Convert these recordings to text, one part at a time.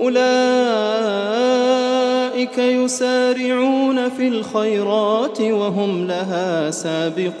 أولئك يسارعون في الخيرات وهم لها سابقون.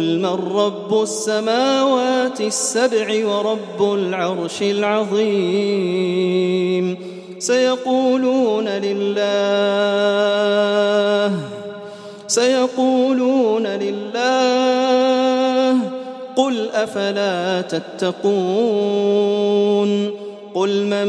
قل من رب السماوات السبع ورب العرش العظيم سيقولون لله سيقولون لله قل أفلا تتقون قل من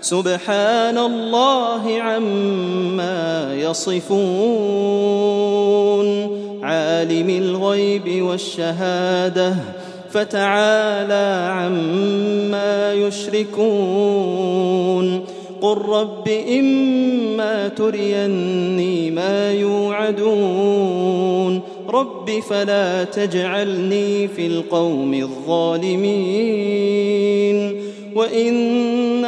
سبحان الله عما يصفون عالم الغيب والشهاده فتعالى عما يشركون قل رب إما تريني ما يوعدون رب فلا تجعلني في القوم الظالمين وإنا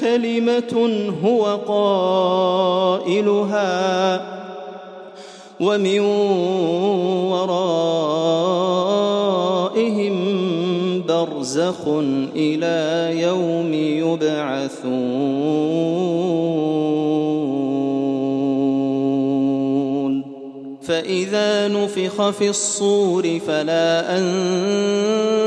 كلمة هو قائلها ومن ورائهم برزخ إلى يوم يبعثون. فإذا نفخ في الصور فلا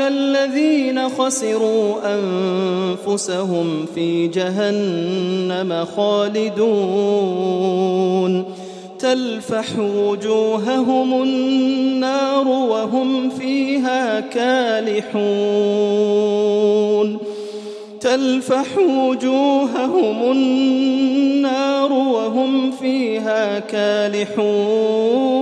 الذين خسروا أنفسهم في جهنم خالدون. تلفح وجوههم النار وهم فيها كالحون. تلفح وجوههم النار وهم فيها كالحون.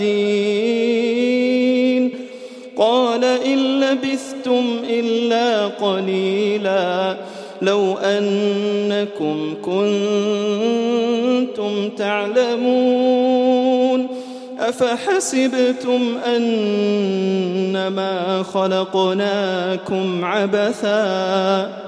العادين قال إن لبثتم إلا قليلا لو أنكم كنتم تعلمون. أفحسبتم أنما خلقناكم عبثا؟